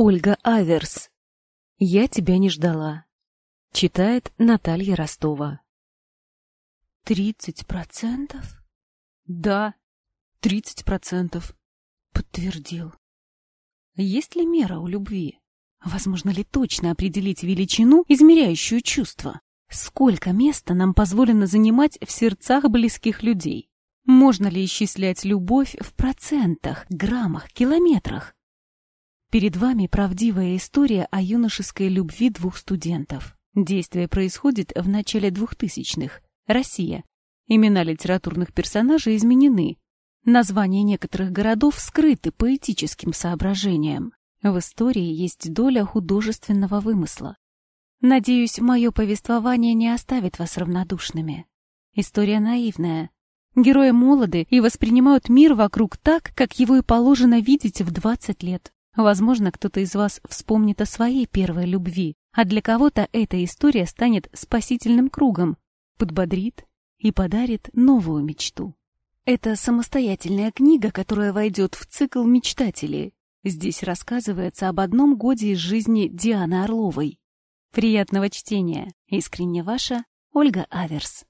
Ольга Аверс. «Я тебя не ждала». Читает Наталья Ростова. «Тридцать процентов?» «Да, тридцать процентов», — подтвердил. Есть ли мера у любви? Возможно ли точно определить величину, измеряющую чувство? Сколько места нам позволено занимать в сердцах близких людей? Можно ли исчислять любовь в процентах, граммах, километрах? Перед вами правдивая история о юношеской любви двух студентов. Действие происходит в начале двухтысячных. Россия. Имена литературных персонажей изменены. Названия некоторых городов скрыты поэтическим соображением. В истории есть доля художественного вымысла. Надеюсь, мое повествование не оставит вас равнодушными. История наивная. Герои молоды и воспринимают мир вокруг так, как его и положено видеть в 20 лет. Возможно, кто-то из вас вспомнит о своей первой любви, а для кого-то эта история станет спасительным кругом, подбодрит и подарит новую мечту. Это самостоятельная книга, которая войдет в цикл «Мечтатели». Здесь рассказывается об одном годе из жизни Дианы Орловой. Приятного чтения! Искренне ваша Ольга Аверс.